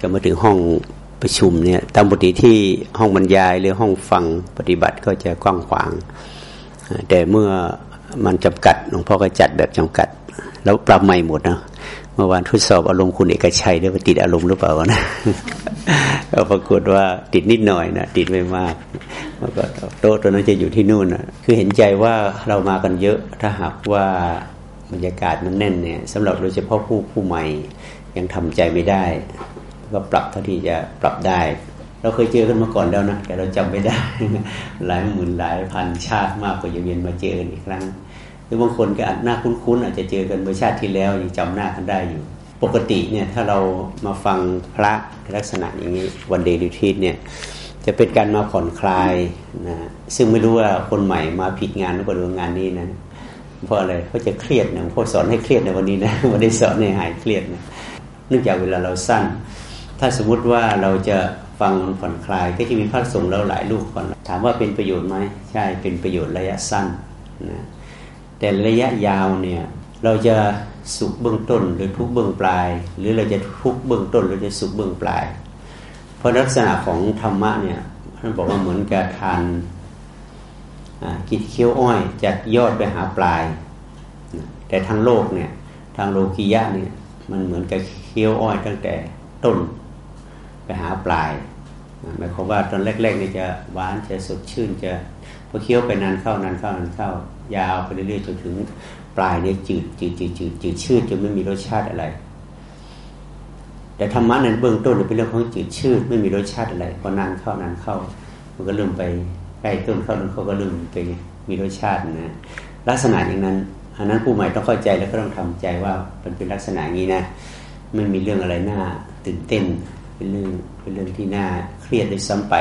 ก็มาถึงห้องประชุมเนี่ยตามปกติที่ห้องบรรยายหรือห้องฟังปฏิบัติก็จะกว้างขวาง แต่เมื่อมันจำกัดหลวงพ่อก็จัดแบบจำกัด แล้วปรับใหม่หมดนะเมื่อวานทดสอบอารมณ์คุณเอกชัยด้วยว่าติดอารมณ์หรือเปล่านะก็ปรากฏว่าติดนิดหน่อยนะติดไม่มากแล้วก็โต๊ะตัวนั้นจะอยู่ที่นู่นนะคือเห็นใจว่าเรามากันเยอะถ้าหากว่าบรรยากาศมันแน่นเนี่ยสำหรับโดยเฉพาะผู้ผู้ใหม่ยังทำใจไม่ได้ ก็ปรับเท่าที่จะปรับได้ เราเคยเจอกันมาก่อนแล้วนะแต่เราจำไม่ได้ หลายหมื่นหลายพันชาติมากกว่าจะเวียนมาเจอกันอีกครั้งหรือบางคนก็อาจหน้าคุ้นๆอาจจะเจอกันเมื่อชาติที่แล้วยังจำหน้ากันได้อยู่ ปกติเนี่ยถ้าเรามาฟังพระลักษณะอย่างนี้วันเดย์ดิทีเนี่ยจะเป็นการมาผ่อนคลายนะซึ่งไม่รู้ว่าคนใหม่มาผิดงานหรือเปล่างานนี้นะเพราะอะไรเขาจะเครียดนะพ่อสอนให้เครียดในวันนี้นะวันนี้สอนให้หายเครียดนะเนื่องจากเวลาเราสั้น ถ้าสมมติว่าเราจะฟังผ่อนคลายก็จะมีพระสงฆ์เราหลายลูกก่อน ถามว่าเป็นประโยชน์ไหมใช่เป็นประโยชน์ระยะสั้นนะแต่ระยะยาวเนี่ยเราจะสุขเบื้องต้นหรือทุกเบื้องปลาย หรือเราจะทุกเบื้องต้นหรือจะสุขเบื้องปลาย เพราะลักษณะของธรรมะเนี่ยท่านบอกว่าเหมือนกับทานกินเคี้ยวอ้อยจากยอดไปหาปลาย แต่ทางโลกเนี่ยทางโลกียะเนี่ยมันเหมือนกับเคี้ยวอ้อยตั้งแต่ต้น ไปหาปลายหมายความว่าตอนแรกๆนี่จะหวานจะสดชื่นจะพอเคี้ยวไปนานเข้านานเข้านานเข้ายาวไปเรื่อยๆจนถึงปลายเนี่ยจืดจืดจืดจืดจืดชืดจนไม่มีรสชาติอะไร แต่ธรรมะนั้นเบื้องต้นเป็นเรื่องของจืดชืดไม่มีรสชาติอะไรพอนานเข้านานเข้า มันก็เริ่มไปใกล้ต้นเข้าต้นเขาก็เริ่มไปมีรสชาตินะลักษณะอย่างนั้นอันนั้นผู้ใหม่ต้องเข้าใจแล้วก็ต้องทำใจว่ามันเป็นลักษณะนี้นะไม่มีเรื่องอะไรน่าตื่นเต้น เป็นเรื่องเป็นเรื่องที่น่าเครียดด้วยซ้ำไป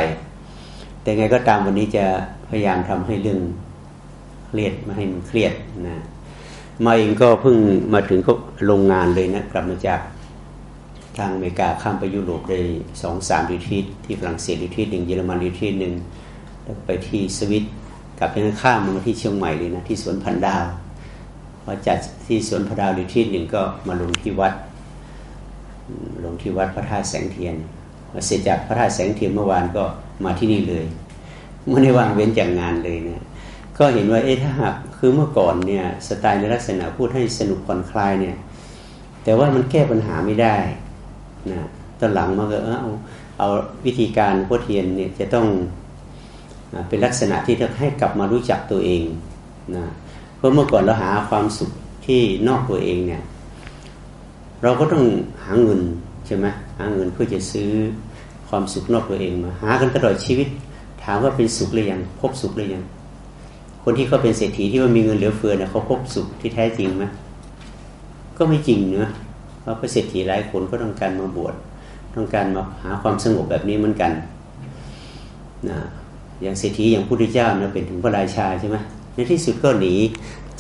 แต่ไงก็ตามวันนี้จะพยายามทำให้เรื่องเครียดไม่ให้มันเครียดนะมาเองก็เพิ่งมาถึงก็โรงงานเลยนะกลับมาจากทางอเมริกาข้ามไปยุโรปได้สองสามดิทีที่ฝรั่งเศสดิทีหนึ่งเยอรมันดิทีหนึ่งแล้วไปที่สวิตกลับไปนั้นข้ามมาที่เชียงใหม่เลยนะที่สวนพันดาวพอจัดที่สวนพันดาวดิทีหนึ่งก็มาลงที่วัด ลงที่วัดพระธาตุแสงเทียนเสร็จจากพระธาตุแสงเทียนเมื่อวานก็มาที่นี่เลยไม่ได้วางเว้นจากงานเลยเนะก็เห็นว่าเอ๊ะถ้าหากคือเมื่อก่อนเนี่ยสไตล์ในลักษณะพูดให้สนุกผ่อนคลายเนี่ยแต่ว่ามันแก้ปัญหาไม่ได้นะตอนหลังมาก็เอาเอาวิธีการพุทเทียนเนี่ยจะต้องเป็นลักษณะที่จะให้กลับมารู้จักตัวเองนะเพราะเมื่อก่อนเราหาความสุขที่นอกตัวเองเนี่ย เราก็ต้องหาเงินใช่ไหมหาเงินเพื่อจะซื้อความสุขนอกตัวเองมา หากันตลอดชีวิต ถามว่าเป็นสุขหรือยังพบสุขหรือยังคนที่เขาเป็นเศรษฐีที่ว่ามีเงินเหลือเฟือเนี่ยเขาพบสุขที่แท้จริงไหมก็ไม่จริงเนะเพราะเศรษฐีหลายคนก็ต้องการมาบวชต้องการมาหาความสงบแบบนี้เหมือนกันนะอย่างเศรษฐีอย่างพุทธเจ้าเนี่ยเป็นถึงพระราชาใช่ไหมในที่สุดก็หนี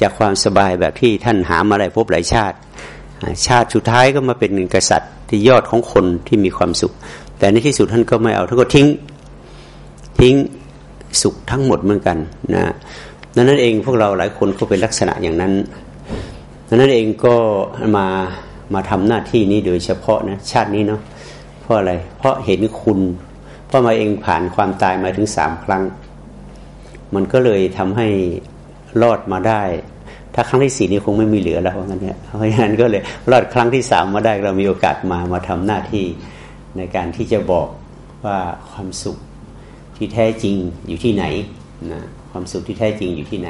จากความสบายแบบที่ท่านหามาได้พบหลายชาติ ชาติสุดท้ายก็มาเป็นหนึ่งกษัตริย์ที่ยอดของคนที่มีความสุข แต่ในที่สุดท่านก็ไม่เอาท่านก็ทิ้งทิ้งสุขทั้งหมดเหมือนกันนะดังนั้นเองพวกเราหลายคนก็เป็นลักษณะอย่างนั้นดังนั้นเองก็มามาทำหน้าที่นี้โดยเฉพาะนะชาตินี้เนาะเพราะอะไร เพราะเห็นคุณ เพราะมาเองผ่านความตายมาถึงสามครั้ง มันก็เลยทำให้รอดมาได้ ถ้าครั้งที่สี่นี่คงไม่มีเหลือแล้วเพราะงั้นเนี่ยเพราะงั้นก็เลยรอดครั้งที่สามมาได้เรามีโอกาสมามาทำหน้าที่ในการที่จะบอกว่าความสุขที่แท้จริงอยู่ที่ไหนนะความสุขที่แท้จริงอยู่ที่ไหน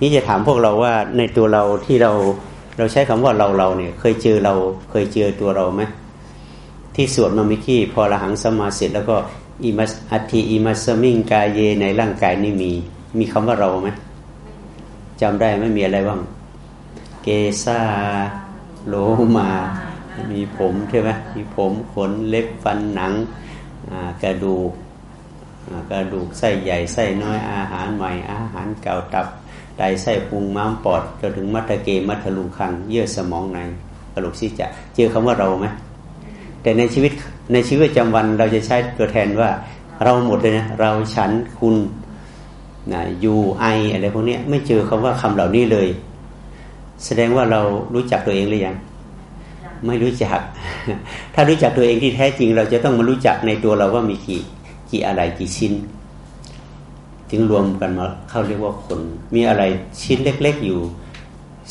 นี่จะถามพวกเราว่าในตัวเราที่เราเราใช้คำว่าเราเราเนี่ย เคยเจอเราเคยเจอตัวเราไหมที่สวดมามื่อกี้พอละหังสมาเสร็จแล้วก็อิมัสอัติอิมัสมิงกายเยในร่างกายนี่มี มีคำว่าเราไหม จำได้ไม่มีอะไรบ้าง เกซาโลมา มีผมใช่ไหมมีผมขนเล็บฟันหนังกระดูกกระดูกไส้ใหญ่ไส้น้อยอาหารใหม่อาหารเก่าตับไตไส้พุงม้ามปอดจนถึงมัตเกมัทลุงคัง เยื่อสมองในกระดูกซีจะเจอคำว่าเราไหมแต่ในชีวิตในชีวิตประจำวันเราจะใช้ตัวแทนว่า เราหมดเลยนะเราฉันคุณ นะยูไออะไรพวกนี้ไม่เจอคำว่าคำเหล่านี้เลย แสดงว่าเรารู้จักตัวเองหรือยัง ไม่รู้จัก ถ้ารู้จักตัวเองที่แท้จริง เราจะต้องมารู้จักในตัวเราว่ามีกี่กี่อะไรกี่ชิ้น ถึงรวมกันมาเข้าเรียกว่าคน มีอะไรชิ้นเล็ก ๆอยู่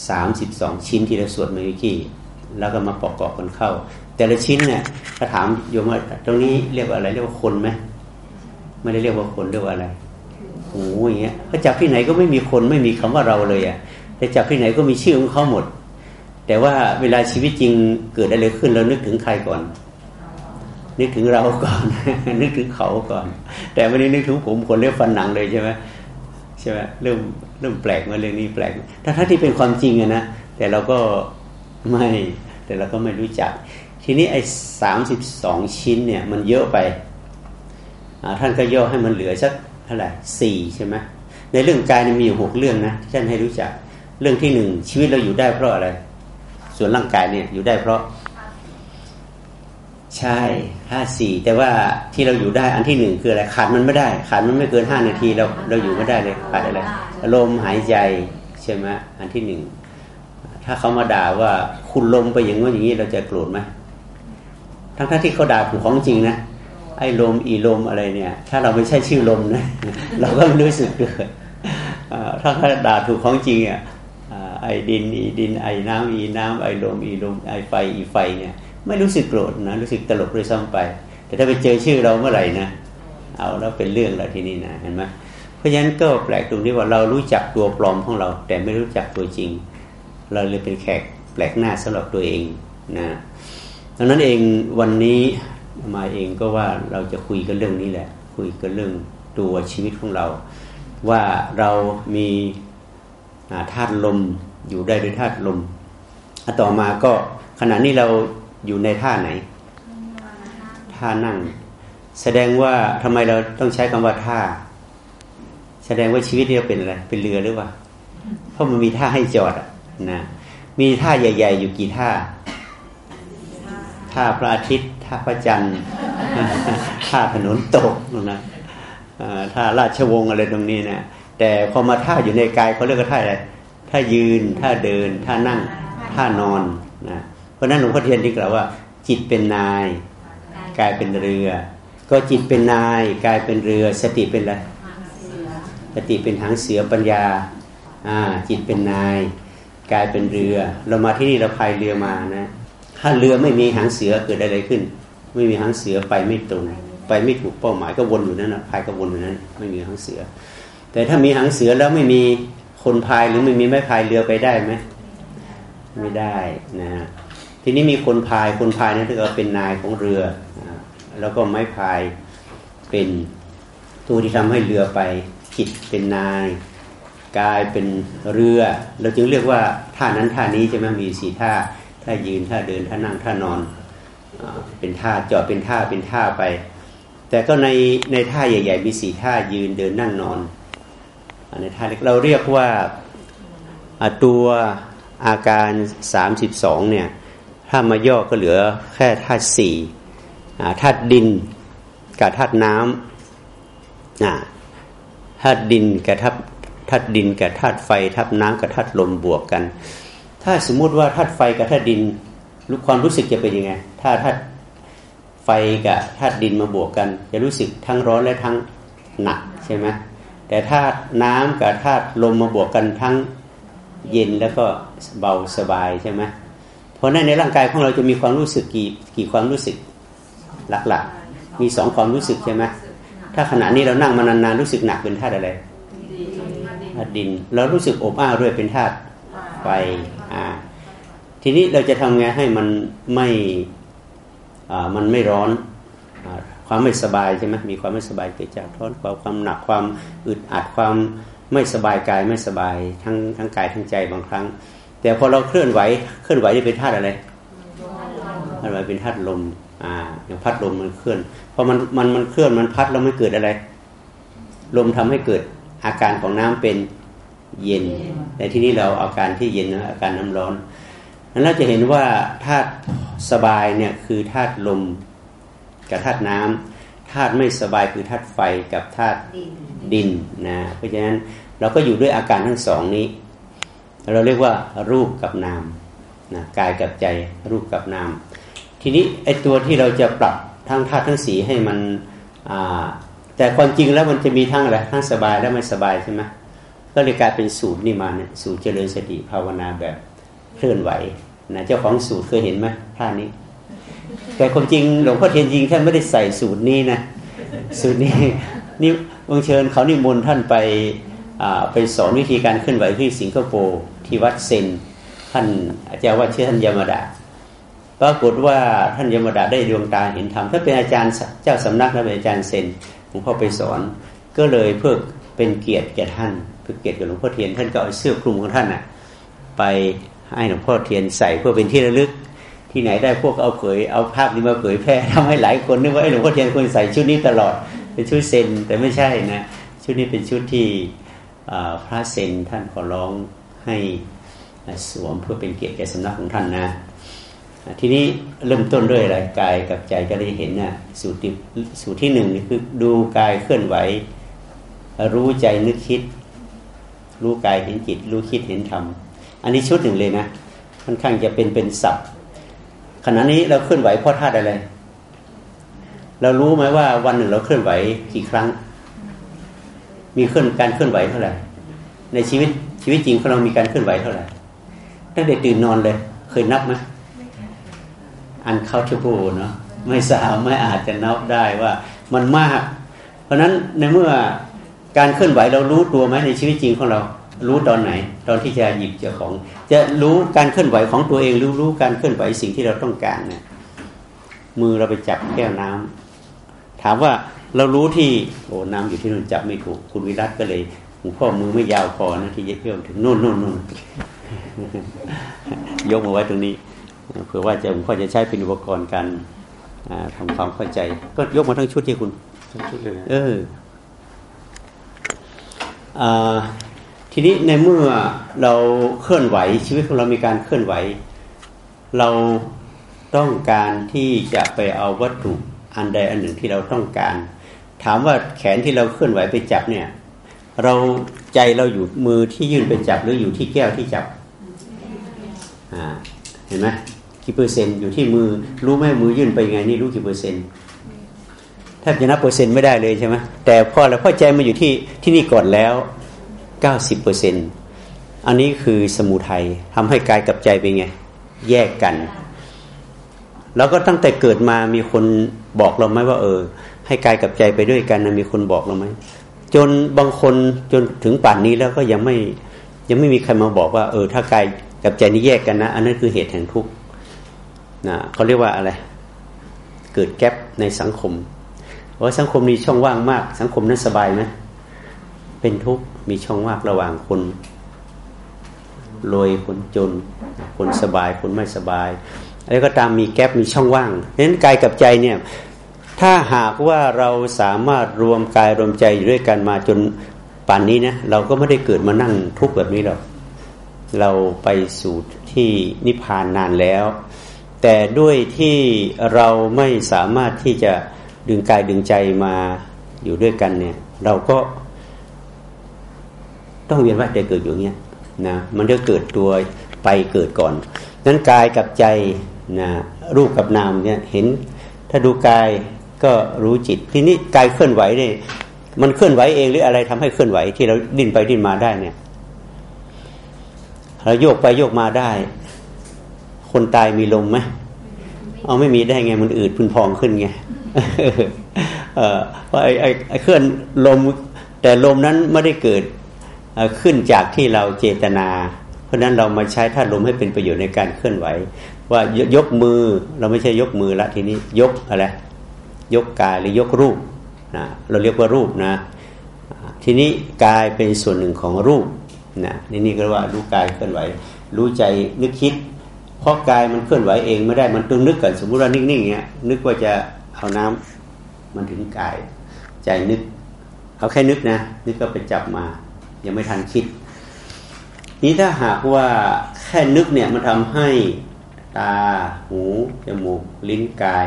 สามสิบสองชิ้นที่เราสวดเมื่อกี้แล้วก็มาประกอบกันเข้า แต่ละชิ้นเนี่ยถ้าถามโยมว่าตรงนี้เรียกว่าอะไรเรียกว่าคนไหมไม่ได้เรียกว่าคนเรียกว่าอะไร โอ้ยเงี้ยเขาจับที่ไหนก็ไม่มีคนไม่มีคำว่าเราเลยอะแต่จับที่ไหนก็มีชื่อของเขาหมด แต่ว่าเวลาชีวิตจริงเกิดอะไรขึ้นเรานึกถึงใครก่อน นึกถึงเราก่อน นึกถึงเขาก่อน แต่ไม่ได้นึกถึงผมคนเรียกฟันหนังเลยใช่ไหมใช่ไหมเริ่มเริ่มแปลกมาเรื่องนี้แปลกถ้าถ้าที่เป็นความจริงอะนะแต่เราก็ไม่แต่เราก็ไม่รู้จัก ทีนี้ไอ้สามสิบสองชิ้นเนี่ยมันเยอะไปท่านก็ย่อให้มันเหลือสัก เท่าไหร่สี่ใช่ไหมในเรื่องกายมีอยู่หกเรื่องนะท่านให้รู้จักเรื่องที่หนึ่งชีวิตเราอยู่ได้เพราะอะไร ส่วนร่างกายเนี่ยอยู่ได้เพราะ ใช่ห้าสี่แต่ว่าที่เราอยู่ได้อันที่หนึ่งคืออะไรขาดมันไม่ได้ ขาดมันไม่เกินห้านาทีเราเราอยู่ไม่ได้เลยขาดอะไรลมหายใจใช่ไหมอันที่หนึ่งถ้าเขามาด่าว่าคุณลมไปอย่างงี้อย่างนี้เราจะโกรธไหมทั้งท่าที่เขาด่าผมของจริงนะ ไอ้ลมอีลมอะไรเนี่ย ถ้าเราไม่ใช่ชื่อลมนะเราก็ไม่รู้สึกเลยถ้าเขาด่าถูกของจริงอะไอ้ดินอีดินไอ้น้ำอีน้ำไอ้ลมอีลมไอ้ไฟอีไฟเนี่ยไม่รู้สึกโกรธนะรู้สึกตลกด้วยซ้ำไป แต่ถ้าไปเจอชื่อเราเมื่อไหร่นะเอาแล้วเป็นเรื่องแล้วทีนี้นะเห็นไหมเพราะฉะนั้นก็แปลกตรงที่ว่าเรารู้จักตัวปลอมของเรา แต่ไม่รู้จักตัวจริง เราเลยเป็นแขกแปลกหน้าสำหรับตัวเองนะดังนั้นเองวันนี้ มาเองก็ว่าเราจะคุยกันเรื่องนี้แหละ คุยกันเรื่องตัวชีวิตของเรา ว่าเรามีธาตุลมอยู่ได้ด้วยธาตุลมต่อมาก็ขณะนี้เราอยู่ในท่าไหน ท่านั่ง แสดงว่าทำไมเราต้องใช้คำว่าท่า แสดงว่าชีวิตเราเป็นอะไรเป็นเรือหรือเปล่าเพราะมันมีท่าให้จอดนะมีท่าใหญ่ ๆ อยู่กี่ท่าท่าพระอาทิตย์าพระจันทร์ท่าถนนตกนะท่าราชวงศ์อะไรตรงนี้นะแต่พอมาท่าอยู่ในกายเขาเรียกว่าท่าอะไรท่ายืนท่าเดินท่านั่งท่านอนนะเพราะนั้นหลวงพ่อเทียนที่กล่าวว่า จิตเป็นนายกายเป็นเรือ ก็จิตเป็นนายกายเป็นเรือ สติเป็นอะไรสติเป็นหางเสือปัญญาอ่าจิตเป็นนายกายเป็นเรือ เรามาที่นี่เราพายเรือมานะ ถ้าเรือไม่มีหางเสือเกิดอะไรขึ้น ไม่มีหางเสือไปไม่ตรง ไปไม่ถูกเป้าหมายก็วนอยู่นั่นนะพายก็วนอยู่นั้น ไม่มีหางเสือ แต่ถ้ามีหางเสือแล้วไม่มีคนพายหรือไม่มีไม้พายเรือไปได้ไหมไม่ได้นะทีนี้มีคนพายคนพายนั่นก็เป็นนายของเรือ แล้วก็ไม้พายเป็นตัวที่ทำให้เรือไปจิตเป็นนายกลายเป็นเรือ เราจึงเรียกว่าท่านั้นท่านี้ใช่ไหมมีสี่ท่า ท่ายืนท่าเดินท่านั่งท่านอนเป็นท่าจอดเป็นท่าเป็นท่าไป แต่ก็ในในท่าใหญ่ ๆ มีสี่ท่ายืนเดินนั่งนอนในท่าเล็กเราเรียกว่าตัวอาการสามสิบสองเนี่ยถ้ามาย่อก็เหลือแค่ธาตุสี่ธาตุดินกับธาตุน้ำธาตุดินกับธาตุธาตุดินกับธาตุไฟธาตุน้ำกับธาตุลมบวกกัน ถ้าสมมุติว่าธาตุไฟกับธาตุดินรู้ความรู้สึกจะเป็นยังไง ถ้าธาตุไฟกับธาตุดินมาบวกกัน จะรู้สึกทั้งร้อนและทั้งหนักใช่ไหมแต่ธาตุน้ำกับธาตุลมมาบวกกันทั้งเย็นแล้วก็เบาสบายใช่ไหมเพราะนั้นในร่างกายของเราจะมีความรู้สึกกี่กี่ความรู้สึกหลักๆ มีสองความรู้สึกใช่ไหมถ้าขณะนี้เรานั่งมานานๆรู้สึกหนักเป็นธาตุอะไรธาตุดิน เรารู้สึกอบอ้าวด้วยเป็นธาตุไฟ อ่า ทีนี้เราจะทำไงให้มันไม่อ่ามันไม่ร้อนความไม่สบายใช่ไหมมีความไม่สบายเกิดจากท้อนความความหนักความอึดอัดความไม่สบายกายไม่สบายทั้งทั้งกายทั้งใจบางครั้ง แต่พอเราเคลื่อนไหวเคลื่อนไหวจะเป็นธาตุอะไรธาตุไหวเป็นธาตุลมอ่าอย่างพัดลมมันเคลื่อนพอมันมันมันเคลื่อนมันพัดแล้วไม่เกิดอะไร ลมทำให้เกิดอาการของน้ำเป็น เย็น แต่ที่นี้เราอาการที่เย็นนะอาการน้ำร้อนนั้นเราจะเห็นว่าธาตุสบายเนี่ยคือธาตุลมกับธาตุน้ำธาตุไม่สบายคือธาตุไฟกับธาตุดินนะเพราะฉะนั้นเราก็อยู่ด้วยอาการทั้งสองนี้ เราเรียกว่ารูปกับนามนะกายกับใจรูปกับนาม ทีนี้ไอ้ตัวที่เราจะปรับทั้งธาตุทั้งสีให้มันแต่ความจริงแล้วมันจะมีทั้งอะไรทั้งสบายและไม่สบายใช่ไหม ก็เลยกลายเป็นสูตรนี่มาเนี่ยสูตรเจริญสติภาวนาแบบเคลื่อนไหวนะเจ้าของสูตรเคยเห็นไหมท่านี้ แต่ความจริงหลวงพ่อเทียนจริงท่านไม่ได้ใส่สูตรนี้นะสูตรนี้นี่บังเชิญเขานิมนต์ท่านไปไปสอนวิธีการเคลื่อนไหวที่สิงคโปร์ที่วัดเซนท่านอาจารย์ว่าชื่อท่านยมาดาปรากฏว่าท่านยมดาได้ดวงตาเห็นธรรมถ้าเป็นอาจารย์เจ้าสำนักนะเป็นอาจารย์เซนหลวงพ่อไปสอน ก็เลยเพื่อ เป็นเกียรติแก่ท่านคือเกียรติกับหลวงพ่อเทียน ท่านก็เอาเสื้อคลุมของท่านน่ะไปให้หลวงพ่อเทียนใส่เพื่อเป็นที่ระลึก ที่ไหนได้พวกเอาเผยเอาภาพนี้มาเผยแพร่ทำให้หลายคนนึกว่าหลวงพ่อเทียนควรใส่ชุดนี้ตลอดเป็นชุดเซนแต่ไม่ใช่นะชุดนี้เป็นชุดที่พระเซนท่านขอร้องให้สวมเพื่อเป็นเกียรติแก่สำนักของท่านนะทีนี้เริ่มต้นด้วยอะไรกายกับใจก็ได้เห็นนะ่ะสูตรที่สูตรที่หนึ่งนี่คือดูกายเคลื่อนไหว รู้ใจนึกคิด รู้กายเห็นจิต รู้คิดเห็นธรรม อันนี้ชุดหนึ่งเลยนะค่อนข้างจะเป็นเป็นศัพท์ขณะนี้เราเคลื่อนไหวเพราะธาตุอะไร เรารู้ไหมว่าวันหนึ่งเราเคลื่อนไหวกี่ครั้ง มีเคลื่อนการเคลื่อนไหวเท่าไหร่ ในชีวิตชีวิตจริงของเรามีการเคลื่อนไหวเท่าไหร่ตั้งแต่ตื่นนอนเลย เคยนับไหมอันเข้าทูบูเนาะไม่สามไม่อาจจะนับได้ว่ามันมาก เพราะฉะนั้นในเมื่อ การเคลื่อนไหวเรารู้ตัวไหมในชีวิตจริงของเรา รู้ตอนไหน ตอนที่จะหยิบเจ้าของ จะรู้การเคลื่อนไหวของตัวเองรู้รู้การเคลื่อนไหวสิ่งที่เราต้องการเนี่ยมือเราไปจับแก้วน้ำถามว่าเรารู้ที่โอ้น้ำอยู่ที่นู่นจับไม่ถูกคุณวิรัตก็เลยหลวงพ่อมือไม่ยาวพอนะที่จะเอื้อมถึงโน่นโน่นโน่นยกมาไว้ตรงนี้เผื่อว่าจะผมก็จะใช้เป็นอุปกรณ์การทำความเข้าใจ ก็ยกมาทั้งชุดที่คุณทั้งชุดเลยเออ ทีนี้ในเมื่อเราเคลื่อนไหวชีวิตของเรามีการเคลื่อนไหว เราต้องการที่จะไปเอาวัตถุอันใดอันหนึ่งที่เราต้องการ ถามว่าแขนที่เราเคลื่อนไหวไปจับเนี่ย เราใจเราอยู่มือที่ยื่นไปจับหรืออยู่ที่แก้วที่จับอ่าเห็นไหมกี่เปอร์เซ็นต์อยู่ที่มือรู้ไหมมือยื่นไปไงนี่รู้กี่เปอร์เซ็นต์ แทบจะนับเปอร์เซ็นต์ไม่ได้เลยใช่ไหมแต่พอเราพอใจมาอยู่ที่ที่นี่ก่อนแล้วเก้าสิบเปอร์เซ็นต์อันนี้คือสมุทัยทำให้กายกับใจเป็นไง แยกกัน แล้วก็ตั้งแต่เกิดมามีคนบอกเราไหมว่า เออ ให้กายกับใจไปด้วยกันนะมีคนบอกเราไหมจนบางคนจนถึงป่านนี้แล้วก็ยังไม่ยังไม่มีใครมาบอกว่า เออ ถ้ากายกับใจนี้แยกกันนะ อันนั้นคือเหตุแห่งทุกข์นะเขาเรียกว่าอะไร เกิดแกลบในสังคม ว่าสังคมมีช่องว่างมาก สังคมนั้นสบายไหมเป็นทุกข์มีช่องว่างระหว่างคนรวยคนจน คนสบายคนไม่สบายอะไรก็ตามมีแกลบมีช่องว่างดังนั้นกายกับใจเนี่ยถ้าหากว่าเราสามารถรวมกายรวมใจอยู่ด้วยกันมาจนป่านนี้นะเราก็ไม่ได้เกิดมานั่งทุกข์แบบนี้หรอกเราไปสู่ที่นิพพานนานแล้ว แต่ด้วยที่เราไม่สามารถที่จะ ดึงกายดึงใจมาอยู่ด้วยกันเนี่ย เราก็ ต้องเวียนว่ายแต่เกิดอยู่เงี้ยนะมันจะเกิดตัวไปเกิดก่อนนั้นกายกับใจนะรูปกับนามเนี่ยเห็น ถ้าดูกายก็รู้จิต ทีนี้กายเคลื่อนไหวเนี่ยมันเคลื่อนไหวเองหรืออะไรทำให้เคลื่อนไหวที่เราดิ้นไปดิ้นมาได้เนี่ยเราโยกไปโยกมาได้ คนตายมีลมไหมเอาไม่มีได้ไงมันอืดพึ่นพองขึ้นไง เออไอ้ไอ้เคลื่อนลมแต่ลมนั้นไม่ได้เกิดขึ้นจากที่เราเจตนา เพราะนั้นเรามาใช้ท่าลมให้เป็นประโยชน์ในการเคลื่อนไหว ว่ายกมือเราไม่ใช่ยกมือละทีนี้ยกอะไรยกกายหรือยกรูปนะเราเรียกว่ารูปนะ ทีนี้กายเป็นส่วนหนึ่งของรูปนะนี่นี่ก็ว่ารู้กายเคลื่อนไหว รู้ใจนึกคิด เพราะกายมันเคลื่อนไหวเองไม่ได้มันต้องนึกก่อนสมมุติว่านิ่งๆเงี้ยนึกว่าจะ เอาน้ำมันถึงกาย ใจนึกเขาแค่นึกนะ นึกก็ไปจับมา ยังไม่ทันคิด นี้ถ้าหากว่าแค่นึกเนี่ยมันทำให้ตา หู จมูก ลิ้นกาย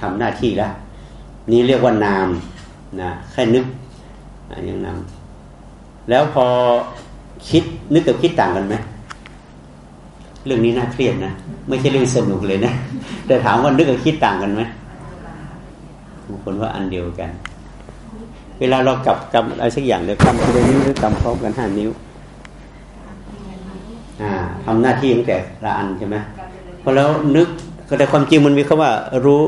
ทำหน้าที่แล้วนี่เรียกว่านามนะแค่นึกอย่างนามแล้วพอคิดนึกกับคิดต่างกันไหมเรื่องนี้น่าเครียดนะไม่ใช่เรื่องสนุกเลยนะแต่ถามว่านึกกับคิดต่างกันไหม บางคนว่าอันเดียวกัน เวลาเรากลับกำอะไรสักอย่างเดียวกำทีละนิ้วหรือกำพร้อมกันห้านิ้วทำหน้าที่ตั้งแต่ละอันใช่ไหมพอแล้วนึกก็แต่ความจริงมันมีคำว่า รู้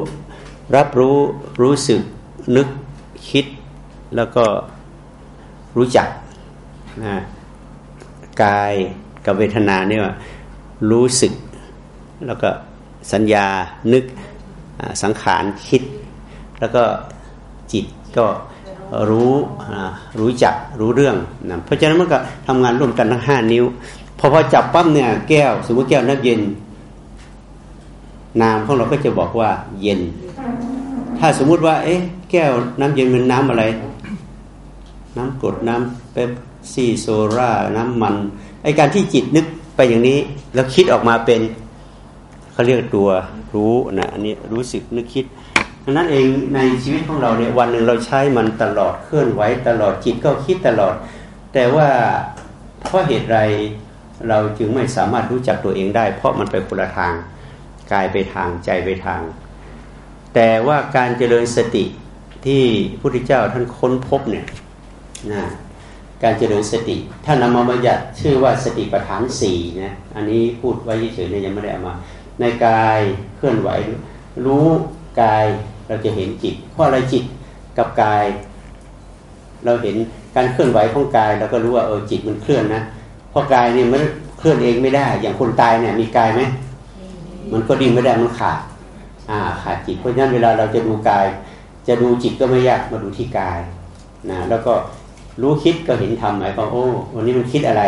รับรู้รู้สึก นึกคิด แล้วก็รู้จักนะกายกับเวทนาเนี่ยรู้สึก แล้วก็สัญญานึกสังขารคิด แล้วก็จิตก็รู้รู้จักรู้เรื่องนะเพราะฉะนั้นมันก็ทำงานร่วมกันทั้งห้านิ้วพอพอจับปั๊บเนี่ยแก้ว สมมติแก้วน้ำเย็นนามของเราก็จะบอกว่า เย็น ถ้าสมมุติว่า เอ๊ะ แก้วน้ำเย็นเป็นน้ำอะไร น้ำกรดน้ำเป๊ปซี่โซราน้ำมันไอการที่จิตนึกไปอย่างนี้ แล้วคิดออกมาเป็นเขาเรียกตัวรู้นะอันนี้รู้สึกนึกคิด ดังนั้นเองในชีวิตของเราเนี่ยวันหนึ่งเราใช้มันตลอดเคลื่อนไหวตลอดจิตก็คิดตลอด แต่ว่าเพราะเหตุไรเราจึงไม่สามารถรู้จักตัวเองได้ เพราะมันไปคนละทางกายไปทางใจไปทาง แต่ว่าการเจริญสติที่พระพุทธเจ้าท่านค้นพบเนี่ยนะการเจริญสติท่านนำมาบัญญัติชื่อว่าสติปัฏฐานสี่นะอันนี้พูดไว้เฉยๆเนี่ยยังไม่ได้เอามา ในกายเคลื่อนไหวรู้กาย เราจะเห็นจิต เพราะอะไรจิตกับกาย เราเห็นการเคลื่อนไหวของกายเราก็รู้ว่าเออจิตมันเคลื่อนนะเพราะกายเนี่ยมันเคลื่อนเองไม่ได้ อย่างคนตายเนี่ยมีกายไหมมันก็ดิ้นไม่ได้มันขาดอ่าขาดจิตเพราะฉะนั้นเวลาเราจะดูกาย จะดูจิตก็ไม่ยากมาดูที่กายนะแล้วก็รู้คิดก็เห็นธรรมหมายความโอ้วันนี้มันคิดอะไร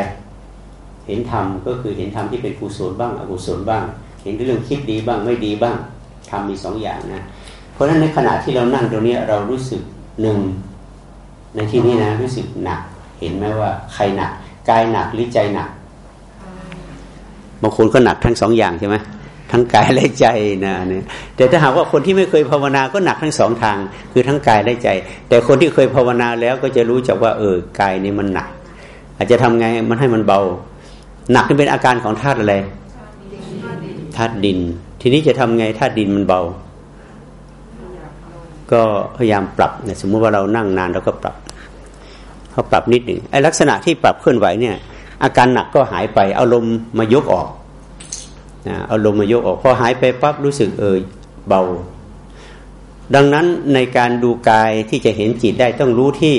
เห็นธรรมก็คือเห็นธรรมที่เป็นกุศลบ้าง อกุศลบ้าง เห็นเรื่องคิดดีบ้างไม่ดีบ้างทำมีสองอย่างนะ เพราะฉะนั้นในขณะที่เรานั่งตรงนี้เรารู้สึกหนึ่งในที่นี้นะรู้สึกหนัก เห็นไหมว่าใครหนักกายหนักหรือใจหนักบางคนก็หนักทั้งสองอย่างใช่ไหมทั้งกายและใจนะเนี่ยแต่ถ้าหากว่าคนที่ไม่เคยภาวนาก็หนักทั้งสองทาง คือทั้งกายและใจ แต่คนที่เคยภาวนาแล้วก็จะรู้จักว่า เออกายนี่มันหนัก อาจจะทำไงมันให้มันเบา หนักนี่เป็นอาการของธาตุอะไรธาตุดิน ทีนี้จะทำไงธาตุดินมันเบา ก็พยายามปรับเนี่ยสมมุติว่าเรานั่งนานเราก็ปรับเขาปรับนิดหนึ่งไอ้ลักษณะที่ปรับเคลื่อนไหวเนี่ย อาการหนักก็หายไปเอาลมมายกออกนะเอาลมมายกออกพอหายไปปั๊บรู้สึกเออเบา ดังนั้นในการดูกายที่จะเห็นจิตได้ต้องรู้ที่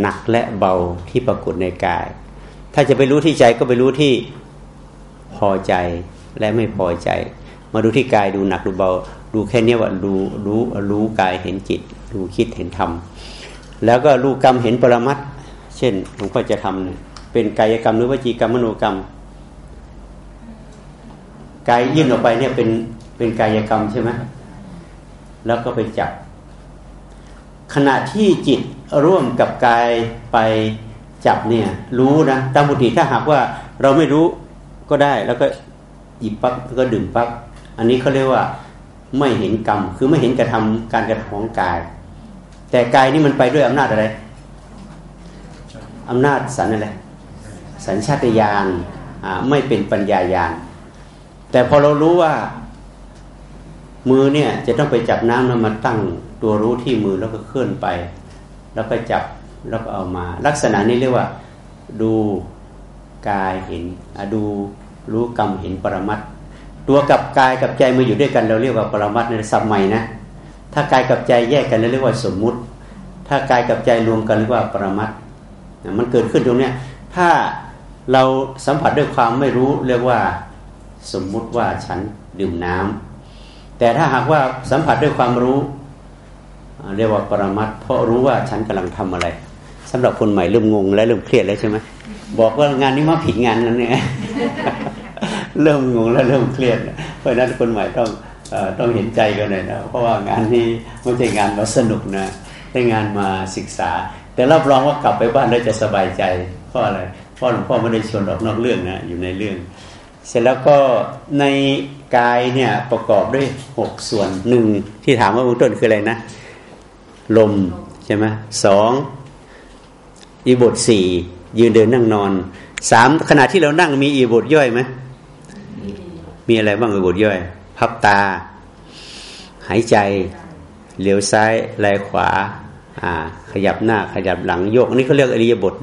หนักและเบาที่ปรากฏในกาย ถ้าจะไปรู้ที่ใจก็ไปรู้ที่พอใจและไม่พอใจ มาดูที่กายดูหนักดูเบา ดูแค่นี้ว่ารู้รู้รู้กายเห็นจิตดูคิดเห็นธรรม แล้วก็รู้กรรมเห็นปรมัตเช่นหลวงพ่อจะทำเป็นกายกรรมหรือวจีกรรมมโนกรรมกายยื่นออกไปเนี่ยเป็นเป็นกายกรรมใช่ไหมแล้วก็ไปจับ ขณะที่จิตร่วมกับกายไปจับเนี่ย รู้นะตามปกติถ้าหากว่าเราไม่รู้ก็ได้ แล้วก็หยิบปั๊บก็ดื่มปั๊บอันนี้เขาเรียกว่า ไม่เห็นกรรม คือไม่เห็นกระทำการกระทำของกาย แต่กายนี่มันไปด้วยอำนาจอะไรอำนาจสันอะไรสัญชาตญาณไม่เป็นปัญญายาณแต่พอเรารู้ว่ามือเนี่ยจะต้องไปจับน้ำแล้วมาตั้งตัวรู้ที่มือแล้วก็เคลื่อนไป แล้วก็จับแล้วก็เอามา ลักษณะนี้เรียกว่า ดูกายเห็นดูรู้กรรมเห็นปรมัต ตัวกับกายกับใจมาอยู่ด้วยกันเราเรียกว่าปรมัตในสัมใหม่นะถ้ากายกับใจแยกกันเราเรียกว่าสมมุติ ถ้ากายกับใจรวมกันเรียกว่าปรมัตมันเกิดขึ้นตรงเนี้ยถ้าเราสัมผัสด้วยความไม่รู้เรียกว่าสมมุติว่าฉันดื่มน้ำแต่ถ้าหากว่าสัมผัสด้วยความรู้ เรียกว่าปรมัตเพราะรู้ว่าฉันกำลังทำอะไรสำหรับคนใหม่เริ่มงงและเริ่มเครียดแล้วใช่ไหมบอกว่างานนี้มาผิดงานนั้นเนี่ย เริ่มงงและเริ่มเครียด เพราะนั้นคนใหม่ต้องต้องเห็นใจกันหน่อยนะเพราะว่างานนี้ไม่ใช่งานมาสนุกนะได้งานมาศึกษา แต่รับรองว่ากลับไปบ้านแล้วจะสบายใจเพราะอะไรเพราะหลวงพ่อไม่ได้ชวนออกนอกเรื่องนะอยู่ในเรื่อง เสร็จแล้วก็ในกายเนี่ยประกอบด้วยหกส่วนหนึ่งที่ถามว่าเบื้องต้นคืออะไรนะ ลมใช่ไหมสองอีบทสี่ยืนเดินนั่งนอนสามขณะที่เรานั่งมีอีบทย่อยไหม มีอะไรบ้างอิบทย่อย พับตา หายใจเหลียวซ้ายไหลขวา อ่า ขยับหน้าขยับหลังโยกนี่เขาเรียกอริยบท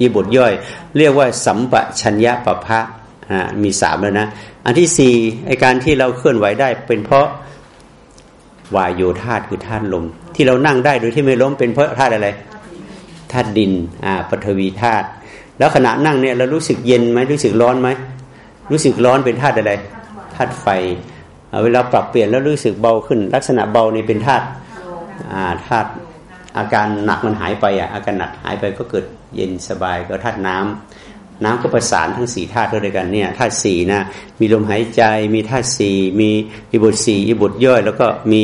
อิบทย่อย เรียกว่าสัมปชัญญะปะพะอ่ามีสามแล้วนะ อันที่สี่ไอการที่เราเคลื่อนไหวได้ เป็นเพราะวายโยธาตุคือธาตุลม ที่เรานั่งได้โดยที่ไม่ล้มเป็นเพราะธาตุอะไรธาตุดินอ่าปฐวีธาตุแล้วขณะนั่งเนี่ยเรารู้สึกเย็นไหมรู้สึกร้อนไหมรู้สึกร้อนเป็นธาตุอะไร ธาตุไฟเวลาปรับเปลี่ยนแล้วรู้สึกเบาขึ้น ลักษณะเบานี่เป็นธาตุธาตุอาการหนักมันหายไปอะอาการหนักหายไปก็เกิดเย็นสบายก็ธาตุน้ำน้ำก็ประสานทั้งสี่ธาตุด้วยกันเนี่ยธาตุสี่นะมีลมหายใจมีธาตุสี่มีอิบุตรสี่อิบุตรย่อย แล้วก็มี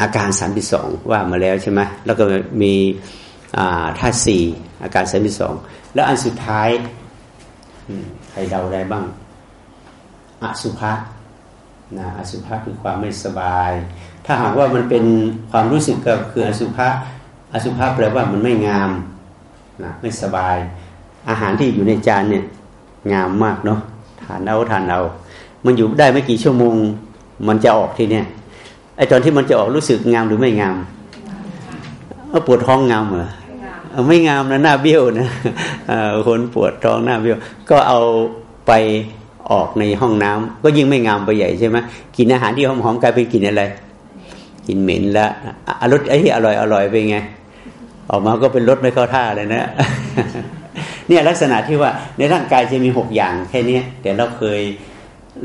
อาการสามสิบสองว่ามาแล้วใช่ไหมแล้วก็มีธาตุสี่อาการสามสิบสองแล้วอันสุดท้ายใครเดาได้บ้าง อสุภะนะอสุภะคือความไม่สบาย ถ้าหากว่ามันเป็นความรู้สึกก็คืออสุภะอสุภะแปลว่ามันไม่งามนะไม่สบาย อาหารที่อยู่ในจานเนี่ยงามมากเนาะทานเอาทานเอา มันอยู่ได้ไม่กี่ชั่วโมง มันจะออกทีเนี้ยไอตอนที่มันจะออกรู้สึกงามหรือไม่งามปวดท้องงามเหรอไม่งามนะหน้าเบี้ยวนะคนปวดท้องหน้าเบี้ยว ก็เอาไป ออกในห้องน้ำก็ยิ่งไม่งามไปใหญ่ใช่ไหมกินอาหารที่หอมๆกลายเป็นกินอะไร กินเหม็นล้วรสไอ้ที่อร่อยอร่อยไปไง ออกมาก็เป็นรสไม่เข้าท่าเลยนะเนี่ยลักษณะที่ว่าในร่างกายจะมีหกอย่างแค่นี้แต่เราเคย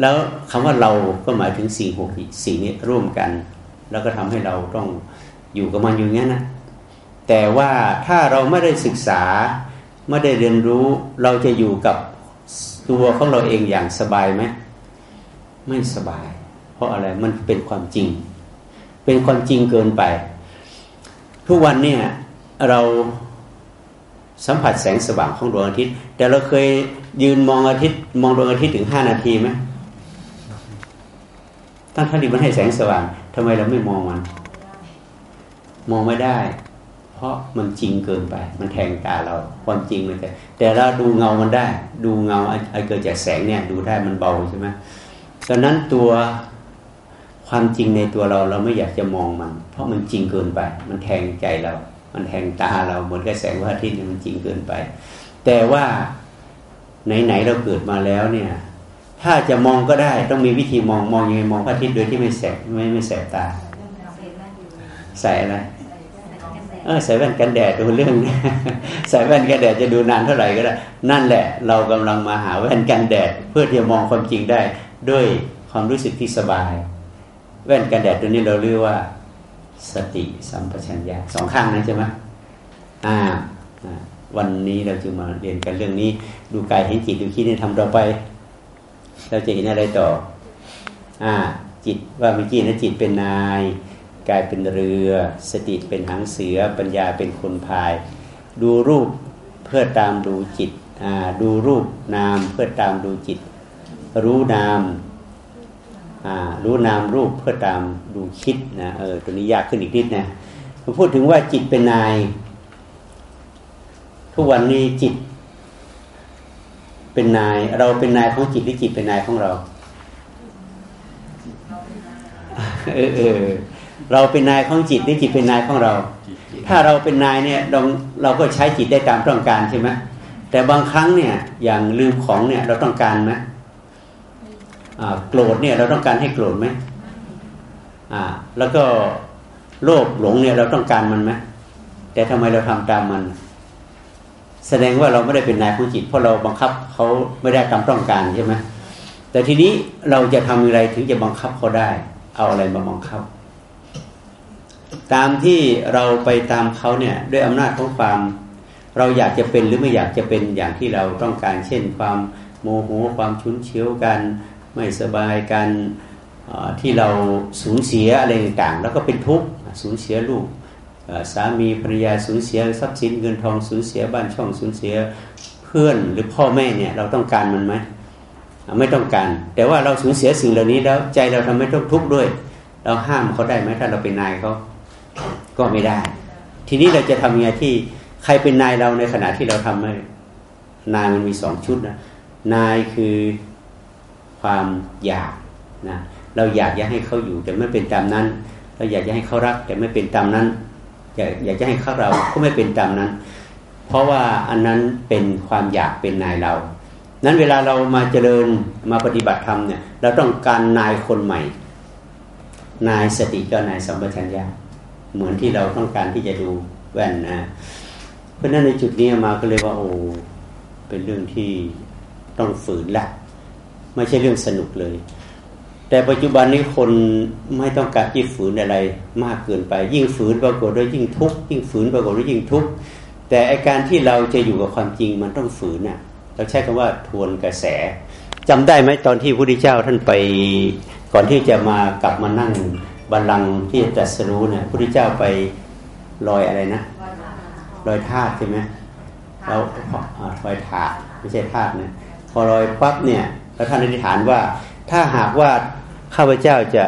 แล้วคำว่าเราก็หมายถึงสิ่งหกสิ่งนี้ร่วมกัน แล้วก็ทำให้เราต้องอยู่กับมันอยู่งั้นนะแต่ว่าถ้าเราไม่ได้ศึกษาไม่ได้เรียนรู้เราจะอยู่กับ ตัวของเราเองอย่างสบายไหมไม่สบาย เพราะอะไรมันเป็นความจริง เป็นความจริงเกินไป ทุกวันเนี่ยเราสัมผัสแสงสว่างของดวงอาทิตย์ แต่เราเคยยืนมองอาทิตย์ มองดวงอาทิตย์ถึงห้านาทีไหมตั้งท่านีมันให้แสงสว่างทำไมเราไม่มองมัน มองไม่ได้ ราะมันจริงเกินไป มันแทงตาเราความจริงเลยแต่แต่เราดูเงามันได้ ดูเงาไอ้เกิดจากแสงเนี่ยดูได้มันเบาใช่ไหมดังนั้นตัวความจริงในตัวเราเราไม่อยากจะมองมัน เพราะมันจริงเกินไป มันแทงใจเรา มันแทงตาเราเหมือนกับแสงพระอาทิตย์มันจริงเกินไป แต่ว่าไหนๆเราเกิดมาแล้วเนี่ย ถ้าจะมองก็ได้ต้องมีวิธีมองมองยังไงมองพระอาทิตย์โดยที่ไม่แสบไม่ไม่แสบตาใส่อะไร เออใส่แว่นกันแดดดูเรื่องใส่แว่นกันแดดจะดูนานเท่าไหร่ก็ได้ นั่นแหละ เรากำลังมาหาแว่นกันแดด เพื่อที่จะมองความจริงได้ด้วยความรู้สึกที่สบาย แว่นกันแดดตัวนี้เราเรียกว่า สติสัมปชัญญะสองข้างนะใช่ไหมอ่าวันนี้เราจะมาเรียนกันเรื่องนี้ ดูกายเห็นจิตดูคิดนี่ทำต่อไป เราจะเห็นอะไรต่อ อ่า จิตว่าเมื่อกี้นะจิตเป็นนาย กายเป็นเรือ สติเป็นหางเสือ ปัญญาเป็นคนพาย ดูรูปเพื่อตามดูจิตดูรูปนามเพื่อตามดูจิต รู้นามรู้นามรูปเพื่อตามดูคิดนะเออตัวนี้ยากขึ้นอีกนิดนะพูดถึงว่าจิตเป็นนาย ทุกวันนี้จิต เป็นนาย เราเป็นนายของจิตหรือจิตเป็นนายของเรา เออเออ เราเป็นนายของจิตหรือจิตเป็นนายของเรา ถ้าเราเป็นนายเนี่ยเราเราก็ใช้จิตได้ตามต้องการใช่ไหมแต่บางครั้งเนี่ยอย่างลืมของเนี่ยเราต้องการไหมโกรธเนี่ยเราต้องการให้โกรธไหมอ่า แล้วก็โลภหลงเนี่ยเราต้องการมันไหมแต่ทำไมเราทำตามมัน แสดงว่าเราไม่ได้เป็นนายของจิต เพราะเราบังคับเขาไม่ได้ตามต้องการใช่ไหมแต่ทีนี้เราจะทำอะไรถึงจะบังคับเขาได้ เอาอะไรมาบังคับ ตามที่เราไปตามเขาเนี่ยด้วยอำนาจของความ เราอยากจะเป็นหรือไม่อยากจะเป็นอย่างที่เราต้องการ เช่น ความโมโหความชุนเฉียวกัน ไม่สบายกันที่เราสูญเสียอะไรต่างๆแล้วก็เป็นทุกข์สูญเสียลูกสามีภรรยาสูญเสียทรัพย์สินเงินทองสูญเสียบ้านช่องสูญเสียเพื่อนหรือพ่อแม่เนี่ยเราต้องการมันไหมไม่ต้องการ แต่ว่าเราสูญเสียสิ่งเหล่านี้แล้วใจเราทำให้ทุกข์ด้วย เราห้ามเขาได้ไหมถ้าเราเป็นนายเขา ก็ไม่ได้ ทีนี้เราจะทำยังไงที่ใครเป็นนายเราในขณะที่เราทำให้นายมันมีสองชุดนะนายคือความอยากนะเราอยากจะให้เขาอยู่แต่ไม่เป็นตามนั้น เราอยากจะให้เขารักแต่ไม่เป็นตามนั้น อยากอยากจะให้เขาเราก็ไม่เป็นตามนั้น เพราะว่าอันนั้นเป็นความอยากเป็นนายเรา นั้นเวลาเรามาเจริญมาปฏิบัติธรรมเนี่ยเราต้องการนายคนใหม่ นายสติก็นายสัมปชัญญะ เหมือนที่เราต้องการที่จะดูแว่นนะเพราะนั้นในจุดนี้มาก็เลยว่า โอ้เป็นเรื่องที่ต้องฝืนละไม่ใช่เรื่องสนุกเลย แต่ปัจจุบันนี้คนไม่ต้องการที่ฝืนอะไรมากเกินไป ยิ่งฝืนปรากฏว่ายิ่งทุกข์ยิ่งฝืนปรากฏว่ายิ่งทุกข์แต่อาการที่เราจะอยู่กับความจริงมันต้องฝืนน่ะ เราใช้คำว่าทวนกระแสจำได้ไหมตอนที่พระพุทธเจ้าท่านไปก่อนที่จะมากลับมานั่ง บัลลังก์ที่จะตรัสรู้เนี่ยพระพุทธเจ้าไปลอยอะไรนะลอยธาตุใช่ไหมเราลอยถาดไม่ใช่ธาตุเนี่ยพอลอยปั๊บเนี่ยพระท่านอธิษฐานว่า ถ้าหากว่าข้าพเจ้าจะ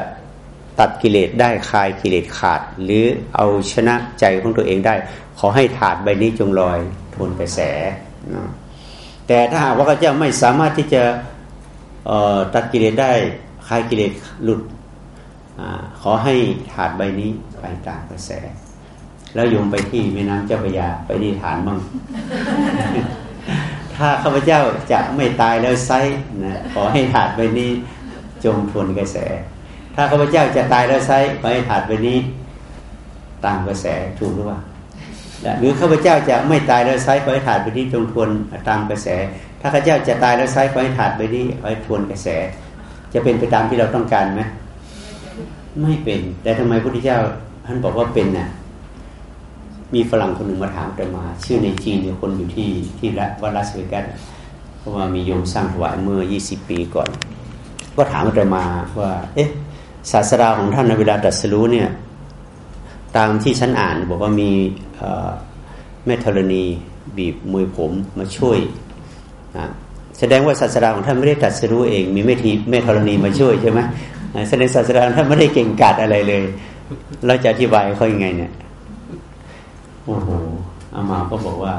ตัดกิเลสได้คลายกิเลสขาด หรือเอาชนะใจของตัวเองได้ ขอให้ถาดใบนี้จงลอยทวนกระแสนะแต่ถ้าหากว่าข้าพเจ้าไม่สามารถที่จะตัดกิเลสได้คลายกิเลสหลุด ขอให้ถาดใบนี้ไปตามกระแส แล้วโยมไปที่แม่น้ำเจ้าพระยาไปนิฐานมั่งถ้าข้าพเจ้าจะไม่ตายแล้วไซนะขอให้ถาดใบนี้จงทวนกระแส ถ้าข้าพเจ้าจะตายแล้วไซขอให้ถาดใบนี้ ตามกระแสถูกหรือเปล่าหรือข้าพเจ้าจะไม่ตายแล้วไซขอให้ถาดใบนี้จงทวนตามกระแส ถ้าข้าพเจ้าจะตายแล้วไซขอให้ถาดใบนี้ขอให้ทวนกระแส จะเป็นไปตามที่เราต้องการไหม ไม่เป็น แต่ทำไมพระพุทธเจ้าท่านบอกว่าเป็นน่ะมีฝรั่งคนหนึ่งมาถามแต่มา ชื่อในจีนเนี่ยคนอยู่ที่ที่วัดลาสเวกัสเพราะว่ามีโยมสร้างถวายเมื่อ 20 ปีก่อน ก็ถามแต่มาว่า เอ๊ะศาสดาของท่านในเวลาตรัสรู้เนี่ย ตามที่ฉันอ่านบอกว่ามีแม่ธรณีบีบมวยผมมาช่วยแสดงว่าศาสดาของท่านไม่ได้ตรัสรู้เอง มีแม่ทีแม่ธรณีมาช่วยใช่ไหม แสดงศาสดาท่านไม่ได้เก่งกาจอะไรเลย เราจะอธิบายเขายังไงเนี่ย โอ้โหอามาก็บอกว่า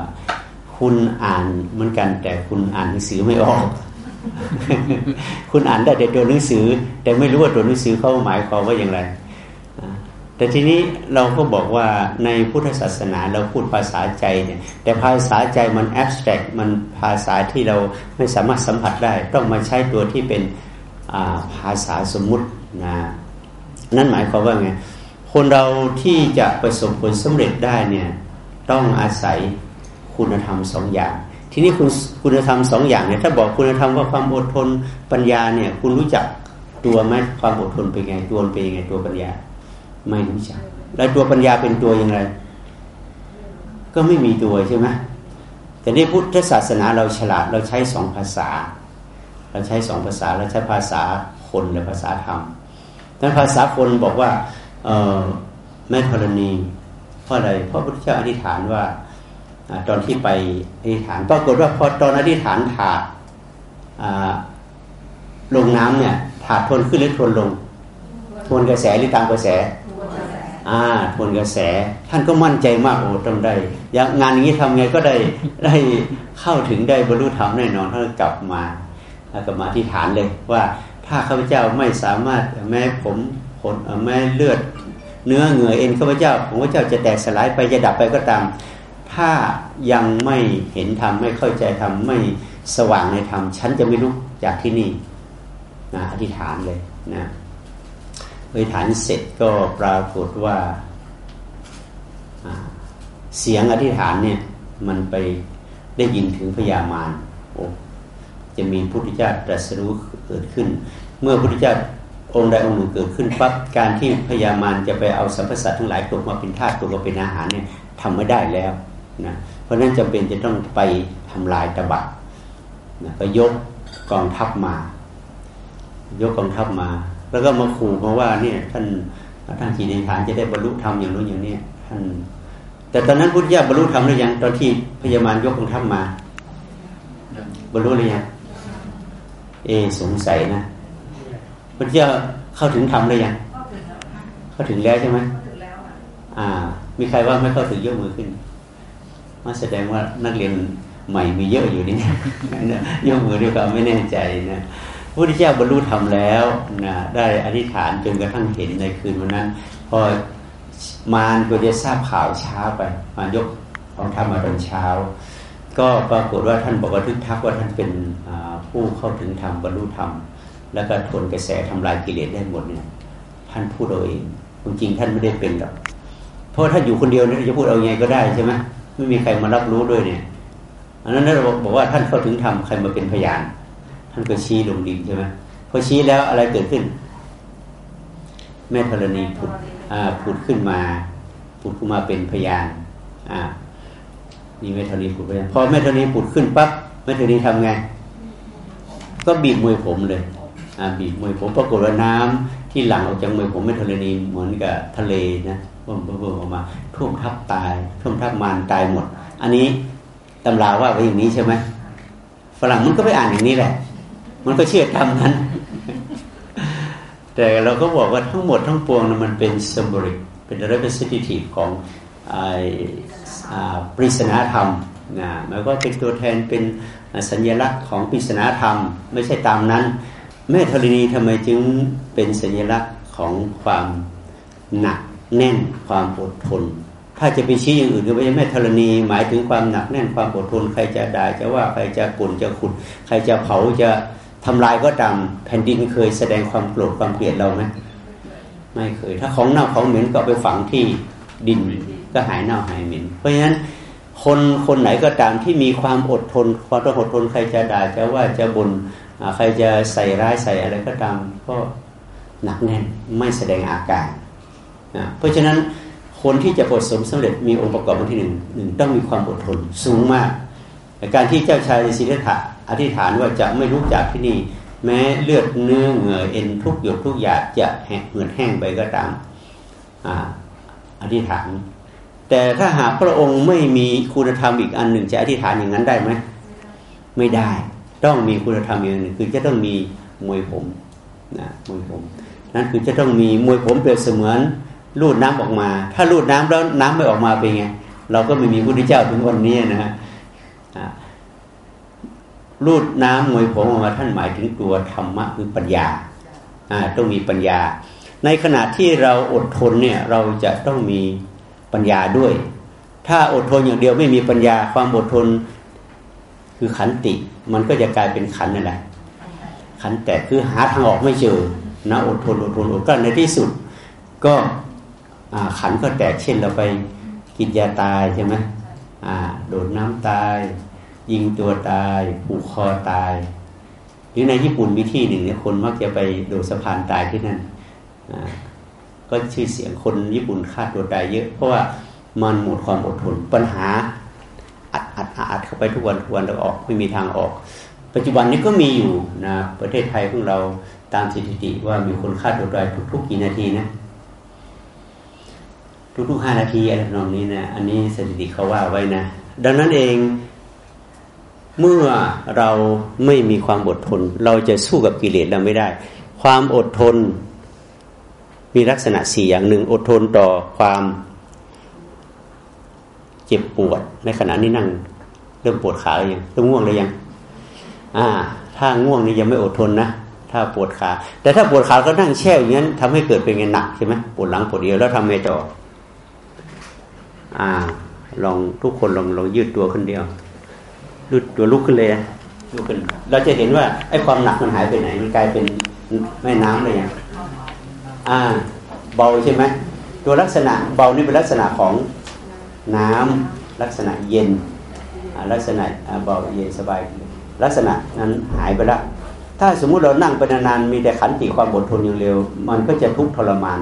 คุณอ่านเหมือนกัน แต่คุณอ่านหนังสือไม่ออก คุณอ่านได้แต่ตัวหนังสือ แต่ไม่รู้ว่าตัวหนังสือเขาหมายความว่าอย่างไร แต่ทีนี้เราก็บอกว่าในพุทธศาสนาเราพูดภาษาใจเนี่ย แต่ภาษาใจมันแอบสแตรกมันภาษาที่เราไม่สามารถสัมผัสได้ ต้องมาใช้ตัวที่เป็น ภาษาสมมุตินะนั่นหมายความว่าไงคนเราที่จะประสบผลสำเร็จได้เนี่ยต้องอาศัยคุณธรรมสองอย่าง ทีนี้คุณคุณธรรมสองอย่างเนี่ยถ้าบอกคุณธรรมว่าความอดทนปัญญาเนี่ยคุณรู้จักตัวไหมความอดทนเป็นไงตัวเป็นยังไงตัวปัญญา ไม่รู้จัก แล้วตัวปัญญาเป็นตัวยังไงก็ไม่มีตัวใช่ไหมแต่ในพุทธศาสนาเราฉลาดเราใช้สองภาษา เราใช้สองภาษาเราใช้ภาษาคนและภาษาธรรมนั้นภาษาคนบอกว่าแม่ธรณีเพราะอะไรเพราะพระพุทธเจ้าอธิษฐานว่าตอนที่ไปอธิษฐาน ปรากฏว่าพอตอนอธิษฐานถาดลงน้ำเนี่ยถาดทนขึ้นหรือทนลง ทวนกระแสหรือตามกระแสอ่าทวนกระแสท่านก็มั่นใจมากโอ้ต้องได้ยางานอย่างนี้ทำไงก็ได้ได้เข้าถึงได้บรรลุธรรมแน่นอนท่านกลับมา ก็มาที่ฐานเลยว่าถ้าข้าพเจ้าไม่สามารถแม้ผมผลแม้เลือด เนื้อเหงื่อเอ็นข้าพเจ้าของพระเจ้าจะแตกสลายไปจะดับไปก็ตาม ถ้ายังไม่เห็นธรรมไม่เข้าใจธรรมไม่สว่างในธรรมฉันจะไม่ลุกจากที่นี่นะอธิษฐานเลยนะอธิษฐานเสร็จก็ปรากฏว่าเสียงอธิษฐานเนี่ยมันไปได้ยินถึงพญามารโอ้ จะมีพุทธเจ้าตรัสรู้เกิดขึ้น เมื่อพุทธเจ้าองค์ใดองค์หนึ่งเกิดขึ้นปั๊บการที่พญามารจะไปเอาสัมพสัตว์ทั้งหลายตัวมาเป็นธาตุตัวมาเป็นอาหารเนี่ยทำไม่ได้แล้วนะเพราะนั้นจำเป็นจะต้องไปทำลายตะบักนะก็ยกกองทัพมา ยกกองทัพมา แล้วก็มาขู่มาว่าเนี่ยท่านท่านจีนิฐานจะได้บรรลุธรรมอย่างนู้นอย่างนี้ท่านแต่ตอนนั้นพุทธเจ้าบรรลุธรรมหรือยังตอนที่พญามารยกกองทัพมา บรรลุหรือยัง เอสงสัยนะพุทธเจ้าเข้าถึงธรรมเลยยังเข้าถึงแล้วใช่ไหมอ่า มีใครว่าไม่เข้าถึงยกมือขึ้นมาแสดงว่านักเรียนใหม่มีเยอะอยู่นี่ยกมือด้วยความไม่แน่ใจนะพระพุทธเจ้าบรรลุธรรมแล้วนะได้อธิษฐานจนกระทั่งเห็นในคืนวันนั้น พอมารตัวจะทราบข่าวเช้าไปมายกของธรรมมาตอนเช้า ก็ปรากฏว่าท่านบอกว่าทึกทักว่าท่านเป็น ผู้เข้าถึงธรรมบรรลุธรรม แล้วก็ทนกระแสทำลายกิเลสได้หมดเนี่ยท่านพูดเอาเองจริงท่านไม่ได้เป็นหรอกเพราะถ้าอยู่คนเดียวนี่จะพูดเอาไงก็ได้ใช่ไหมไม่มีใครมารับรู้ด้วยเนี่ยอันนั้นเราบอกว่าท่านเข้าถึงธรรมใครมาเป็นพยาน ท่านก็ชี้ลงดินใช่ไหมพอชี้แล้วอะไรเกิดขึ้น แม่ธรณีผุดผุดขึ้นมาผุดขึ้นมาเป็นพยานอ่านี่แม่ธรณีผุดพยานพอแม่ธรณีผุดขึ้นปั๊บแม่ธรณีทำไง ก็บีบมวยผมเลยบีบมวยผมปรากฏว่าน้ำที่หลั่งออกจากมวยผมแม่ธรณีเหมือนกับทะเลนะบ่มบ่มออกมาท่วมทับตายท่วมทับมารตายหมด อันนี้ตำราว่าไว้อย่างนี้ใช่ไหมฝรั่งมันก็ไปอ่านอย่างนี้แหละ มันก็เชื่อตามนั้น แต่เราก็บอกว่าทั้งหมดทั้งปวงนะมันเป็น symbolic เป็น representative ของปริศนาธรรม นะมันก็เป็นตัวแทนเป็นสัญลักษณ์ของปริศนาธรรม ไม่ใช่ตามนั้น แม่ธรณีทำไมจึงเป็นสัญลักษณ์ของความหนักแน่นความอดทน ถ้าจะไปชี้อย่างอื่นก็ไม่ใช่แม่ธรณี หมายถึงความหนักแน่นความอดทน ใครจะด่าจะว่าใครจะกุ่นจะขุด ใครจะเผาจะทำลายก็ตามแผ่นดินเคยแสดงความโกรธความเกลียดเราไหมไม่เคย ถ้าของเน่าของเหม็นก็ไปฝังที่ดินก็หายเน่าหายเหม็น เพราะฉะนั้น คนคนไหนก็ตามที่มีความอดทนความต้องอดทนใครจะด่าจะว่าจะบน่นใครจะใส่ร้ายใส่อะไรก็ตามก็หนักแน่นไม่แสดงอาการนะเพราะฉะนั้นคนที่จะประสมสำเร็จมีองค์ประกอบที่หนึ่งหนึ่งต้องมีความอดทนสูงมากการที่เจ้าชายสิทธัตถะอธิษฐานว่าจะไม่ลุกจากที่นี่ แม้เลือดเนื้อเหงื่อเอ็นทุกหยดทุกหยาดจะแห้งเหมือนแห้งไปก็ตามออธิษฐาน แต่ถ้าหากพระองค์ไม่มีคุณธรรมอีกอันหนึ่งจะอธิษฐานอย่างนั้นได้ไหมไม่ได้ ต้องมีคุณธรรมอย่างหนึ่งคือจะต้องมีมวยผมนะมวยผมนั่นคือจะต้องมีมวยผมเปรียบเสมือนรูดน้ำออกมา ถ้ารูดน้ำแล้วน้ำไม่ออกมาเป็นไงเราก็ไม่มีพุทธเจ้าถึงวันนี้นะฮะรูดน้ำมวยผมออกมาท่านหมายถึงตัวธรรมะคือปัญญาต้องมีปัญญา ในขณะที่เราอดทนเนี่ยเราจะต้องมี ปัญญาด้วย ถ้าอดทนอย่างเดียวไม่มีปัญญาความอดทนคือขันติ มันก็จะกลายเป็นขันนั่นแหละขันแต่คือหาทางออกไม่เจอนะอดทนอดทนอดก็ในที่สุด ก็ขันก็แตกเช่นเราไปกินยาตายใช่ไหมโดดน้ำตาย ยิงตัวตายผูกคอตาย หรือในญี่ปุ่นมีที่หนึ่งเนี่ยคนมักจะไปโดดสะพานตายที่นั่น ก็ชื่อเสียงคนญี่ปุ่นฆ่าตัวตายเยอะ เพราะว่ามันหมดความอดทนปัญหาอัดอัดอัดเข้าไปทุกวันทุกวันแล้วออกไม่มีทางออก ปัจจุบันนี้ก็มีอยู่นะประเทศไทยของเราตามสถิติว่ามีคนฆ่าตัวตายทุกๆกี่นาทีนะทุกๆห้านาทีอะไรนองนี้นะ อันนี้สถิติเขาว่าไว้นะ ดังนั้นเองเมื่อเราไม่มีความอดทน เราจะสู้กับกิเลสเราไม่ได้ ความอดทน มีลักษณะสี่อย่างหนึ่งอดทนต่อความเจ็บปวด ในขณะนี้นั่ง เริ่มปวดขาหรือยังเริ่มง่วงหรือยัง อ่า ถ้าง่วงนี่ยังไม่อดทนนะถ้าปวดขา แต่ถ้าปวดขาก็นั่งแช่อย่างนั้นทำให้เกิดเป็นไงหนักใช่ไหมปวดหลังปวดเอวแล้วทำไงต่อ อ่า ลองทุกคนลองลองยืดตัวขึ้นเดียวยืดตัวลุกขึ้นเลยลุกขึ้น เราจะเห็นว่าไอ้ความหนักมันหายไปไหนมันกลายเป็นแม่น้ำเลยอ่า อ่า เบาใช่ไหมตัวลักษณะเบานี่เป็นลักษณะของน้ำลักษณะเย็นลักษณะเบาเย็นสบาย ลักษณะนั้นหายไปแล้วถ้าสมมุติเรานั่งไปนานๆมีแต่ขันติความอดทนอย่างเร็ว มันก็จะทุกข์ทรมาน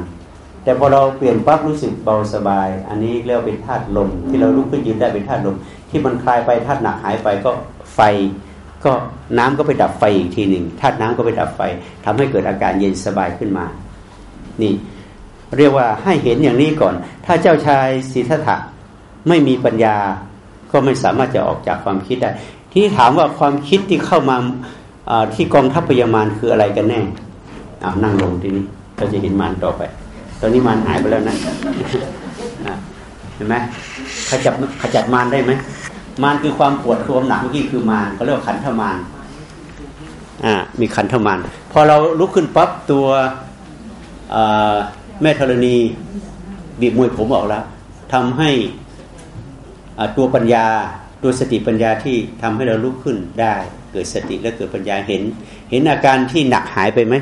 แต่พอเราเปลี่ยนปั๊บรู้สึกเบาสบาย อันนี้เรียกเป็นธาตุลม ที่เราลุกขึ้นยืนได้เป็นธาตุลม ที่มันคลายไปธาตุหนักหายไปก็ไฟ ก็น้ำก็ไปดับไฟอีกทีหนึ่งธาตุน้ำก็ไปดับไฟทำให้เกิดอาการเย็นสบายขึ้นมา นี่เรียกว่าให้เห็นอย่างนี้ก่อน ถ้าเจ้าชายสิทธัตถะไม่มีปัญญาก็ไม่สามารถจะออกจากความคิดได้ ที่ถามว่าความคิดที่เข้ามาที่กองทัพพยามารคืออะไรกันแน่อานั่งลงทีนี้เราจะเห็นมารต่อไป ตอนนี้มารหายไปแล้วนะเห็นไหมขจัดขจัดมารได้ไหมมารคือความปวดความหนักเมื่อกี้คือมารเขาเรียกว่าขันธมารอ่ามีขันธมานพอเราลุกขึ้นปั๊บตัว แม่ธรณีบีบมวยผมออกแล้วทำให้ตัวปัญญาตัวสติปัญญาที่ทำให้เราลุกขึ้นได้ เกิดสติและเกิดปัญญาเห็น เห็นอาการที่หนักหายไปไหม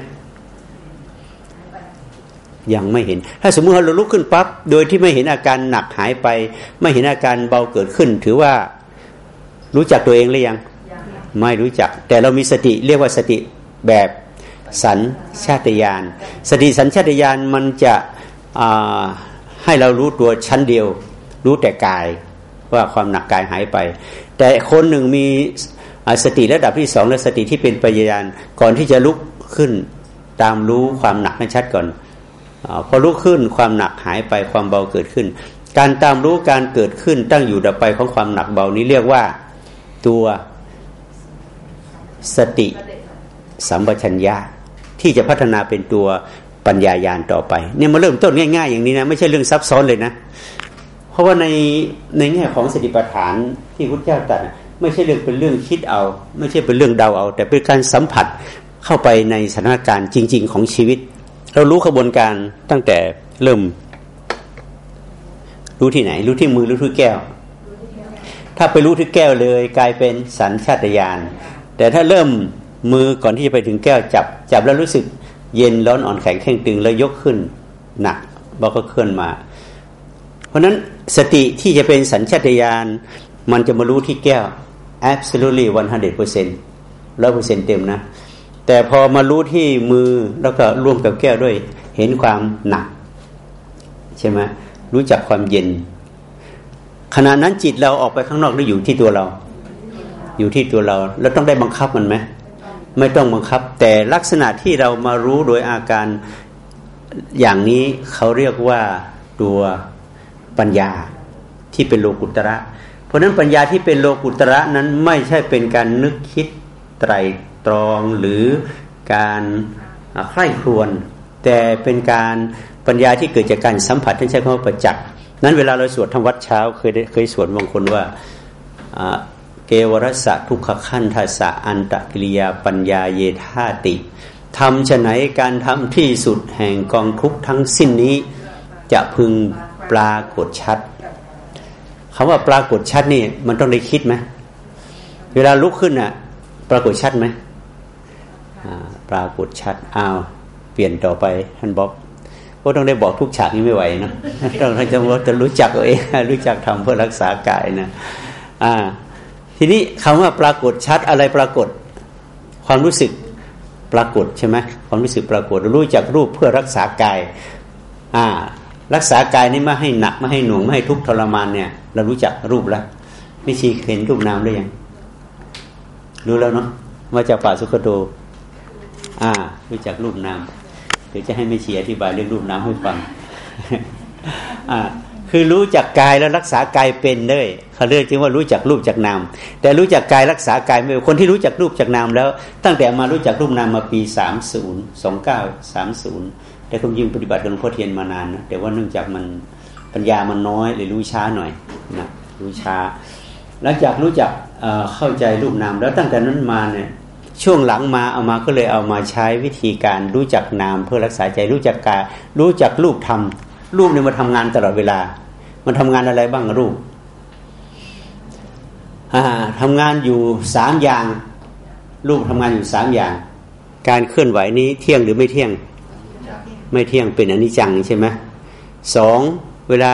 ยังไม่เห็น ถ้าสมมติเราลุกขึ้นปั๊บโดยที่ไม่เห็นอาการหนักหายไป ไม่เห็นอาการเบาเกิดขึ้น ถือว่ารู้จักตัวเองหรือยัง ไม่รู้จัก แต่เรามีสติเรียกว่าสติแบบ สัญชาตญาณสติสัญชาตญาณมันจะให้เรารู้ตัวชั้นเดียว รู้แต่กายว่าความหนักกายหายไป แต่คนหนึ่งมีสติระดับที่สองและสติที่เป็นปัญญาก่อนที่จะลุกขึ้นตามรู้ความหนักให้ชัดก่อนอพอลุกขึ้นความหนักหายไปความเบาเกิดขึ้น การตามรู้การเกิดขึ้นตั้งอยู่ดับไปของความหนักเบานี้เรียกว่าตัวสติสัมปชัญญะ ที่จะพัฒนาเป็นตัวปัญญายาณต่อไป เนี่ยมาเริ่มต้นง่าย ๆ อย่างนี้นะไม่ใช่เรื่องซับซ้อนเลยนะ เพราะว่าในในแง่ของสติปัฏฐานที่พุทธเจ้าตรัสไม่ใช่เรื่องเป็นเรื่องคิดเอา ไม่ใช่เป็นเรื่องเดาเอา แต่เป็นการสัมผัสเข้าไปในสถานการณ์จริง ๆ ของชีวิต เรารู้ขบวนการตั้งแต่เริ่ม รู้ที่ไหน รู้ที่มือรู้ที่แก้ว ถ้าไปรู้ที่แก้วเลย กลายเป็นสัญชาตญาณแต่ถ้าเริ่ม มือก่อนที่จะไปถึงแก้วจับ จับแล้วรู้สึกเย็นร้อนอ่อนแข็งแข็งตึงแล้วยกขึ้นหนักบอกก็เคลื่อนมา เพราะนั้นสติที่จะเป็นสัญชาตญาณมันจะมารู้ที่แก้ว absolutely 100%เปอร์เซ็นต์ร้อยเปอร์เซ็นเต็มนะ แต่พอมารู้ที่มือแล้วก็ร่วมกับแก้วด้วย เห็นความหนัก ใช่ไหมรู้จักความเย็น ขณะนั้นจิตเราออกไปข้างนอกหรืออยู่ที่ตัวเรา อยู่ที่ตัวเรา แล้วต้องได้บังคับมันไหม ไม่ต้องบังคับ แต่ลักษณะที่เรามารู้โดยอาการอย่างนี้เขาเรียกว่าตัวปัญญาที่เป็นโลกุตระ เพราะนั้นปัญญาที่เป็นโลกุตระนั้นไม่ใช่เป็นการนึกคิดไตรตรองหรือการใคร่ครวญแต่เป็นการปัญญาที่เกิดจากการสัมผัสที่ใช้คำว่าประจักษ์นั้นเวลาเราสวดทำวัดเช้าเคยเคยสวดบางคนว่า เกวรสะทุกขขั้นทัสะอันตกิริยาปัญญาเยธาติทำฉะไหนการทำที่สุดแห่งกองทุกทั้งสิ้นนี้ จะพึงปรากฏชัดคำว่าปรากฏชัดนี่มันต้องได้คิดไหมเวลาลุกขึ้นอะ ปรากฏชัดไหมปรากฏชัดอ้าวเปลี่ยนต่อไปท่านบอกก็ต้องได้บอกทุกฉากนี้ไม่ไหวนะต้องจะจะรู้จักเองรู้จักทำเพื่อรักษากายนะ อ่า ทีนี้คำว่าปรากฏชัดอะไรปรากฏ ความรู้สึกปรากฏใช่ไหมความรู้สึกปรากฏรู้จักรูปเพื่อรักษากายอ่ารักษากายนี่ไม่ให้หนักไม่ให้หน่วงไม่ให้ทุกข์ทรมานเนี่ย เรารู้จักรูปแล้วไม่ชีเห็นรูปนามได้ยังรู้แล้วเนาะมาจากป่าสุขโตอ่า รู้จักรูปนามเดี๋ยวจะให้ไม่ชีอธิบายเรื่องรูปนามให้ฟังอ่า คือรู้จักกายแล้วรักษากายเป็นเลยเขาเรียกจึงว่ารู้จักรูปจากนาม แต่รู้จักกายรักษากายไม่คนที่รู้จักรูปจากนามแล้ว ตั้งแต่มารู้จักรูปนามมาปีสามศูนย์สองเก้าสามศูนย์แต่คมยิงปฏิบัติกับหลวงพ่อเทียนมานานนะแต่ว่าเนื่องจากมันปัญญามันน้อยเลยรู้ช้าหน่อยนะรู้ช้า หลังจากรู้จักเข้าใจรูปนามแล้วตั้งแต่นั้นมาเนี่ยช่วงหลังมาเอามาก็เลยเอามาใช้วิธีการรู้จักนามเพื่อรักษาใจรู้จักกายรู้จักรูปธรรม รูปเนี่ยมาทำงานตลอดเวลา มันทำงานอะไรบ้างรูปทำงานอยู่สามอย่าง รูปทำงานอยู่สามอย่าง การเคลื่อนไหวนี้เที่ยงหรือไม่เที่ยง ไม่เที่ยงเป็นอนิจจังใช่ไหมสองเวลา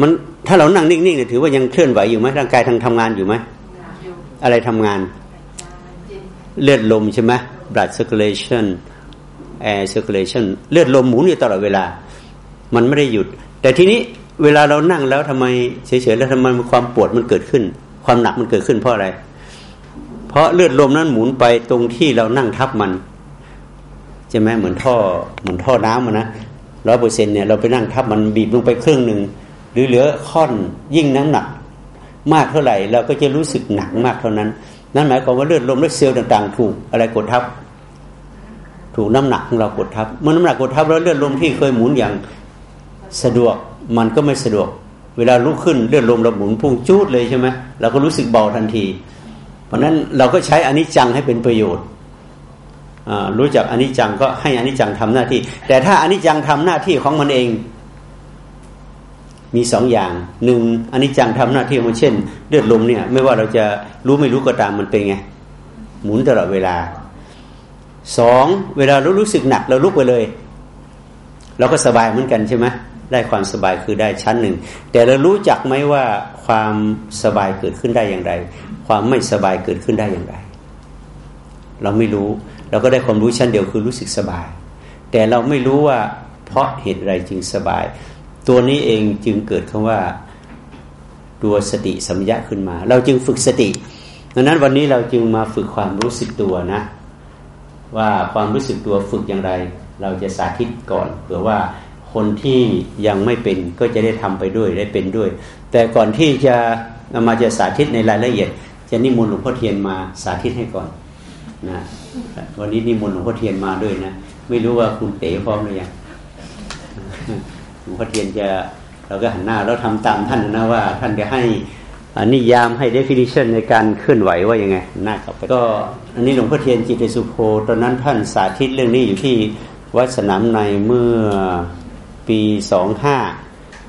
มันถ้าเรานั่งนิ่งๆเนี่ยถือว่ายังเคลื่อนไหวอยู่ไหมร่างกายทางทำงานอยู่ไหมอะไรทำงาน เลือดลมใช่ไหม blood circulation air circulation เลือดลมหมุนอยู่ตลอดเวลา มันไม่ได้หยุด แต่ทีนี้เวลาเรานั่งแล้วทำไมเฉยๆแล้วทำไมความปวดมันเกิดขึ้น ความหนักมันเกิดขึ้นเพราะอะไร เพราะเลือดลมนั้นหมุนไปตรงที่เรานั่งทับมันใช่ไหมเหมือนท่อเหมือนท่อน้ำมันนะร้อยเปอร์เซ็นเนี่ยเราไปนั่งทับมันบีบลงไปครึ่งหนึ่งหรือเหลือค่อนยิ่งน้ำหนัก มากเท่าไหร่เราก็จะรู้สึกหนักมากเท่านั้น นั่นหมายความว่าเลือดลมและเซลล์ต่างๆ ถูกอะไรกดทับ ถูกน้ำหนักของเรากดทับเมื่อน้ำหนักกดทับแล้วเลือดลมที่เคยหมุนอย่าง สะดวกมันก็ไม่สะดวก เวลาลุกขึ้นเลือดลมเราหมุนพุ่งจูดเลยใช่ไหมเราก็รู้สึกเบาทันที เพราะนั้นเราก็ใช้อนิจจังให้เป็นประโยชน์รู้จักอนิจจังก็ให้อนิจจังทำหน้าที่ แต่ถ้าอนิจจังทำหน้าที่ของมันเอง มีสองอย่างหนึ่งอนิจจังทำหน้าที่มันเช่นเลือดลมเนี่ย ไม่ว่าเราจะรู้ไม่รู้ก็ตามมันเป็นไงหมุนตลอดเวลาสองเวลาเรารู้สึกหนักเราลุกไปเลย เราก็สบายเหมือนกันใช่ไหม ได้ความสบายคือได้ชั้นหนึ่ง แต่เรารู้จักไหมว่าความสบายเกิดขึ้นได้อย่างไร ความไม่สบายเกิดขึ้นได้อย่างไร เราไม่รู้ เราก็ได้ความรู้ชั้นเดียวคือรู้สึกสบาย แต่เราไม่รู้ว่าเพราะเหตุไรจึงสบาย ตัวนี้เองจึงเกิดคำว่าตัวสติสัมยาขึ้นมา เราจึงฝึกสติดังนั้นวันนี้เราจึงมาฝึกความรู้สึกตัวนะ ว่าความรู้สึกตัวฝึกอย่างไร เราจะสาธิตก่อนเผื่อว่า คนที่ยังไม่เป็นก็จะได้ทำไปด้วยได้เป็นด้วย แต่ก่อนที่จะนามาจะสาธิตในรายละเอียด จะนิมนต์หลวงพ่อเทียนมาสาธิตให้ก่อนนะวันนี้นิมนต์หลวงพ่อเทียนมาด้วยนะไม่รู้ว่าคุณเต๋พร้อมหรือยังหลวงพ่อเทียนจะเราก็หันหน้าแล้วทำตามท่านนะว่า ท่านจะให้นิยามให้ definition ในการเคลื่อนไหวว่ายังไงหน้ากับก็อันนี้หลวงพ่อเทียนจิตสุโภตอนนั้นท่านสาธิตเรื่องนี้อยู่ที่วัดสนามในเมื่อ ปีสองห้า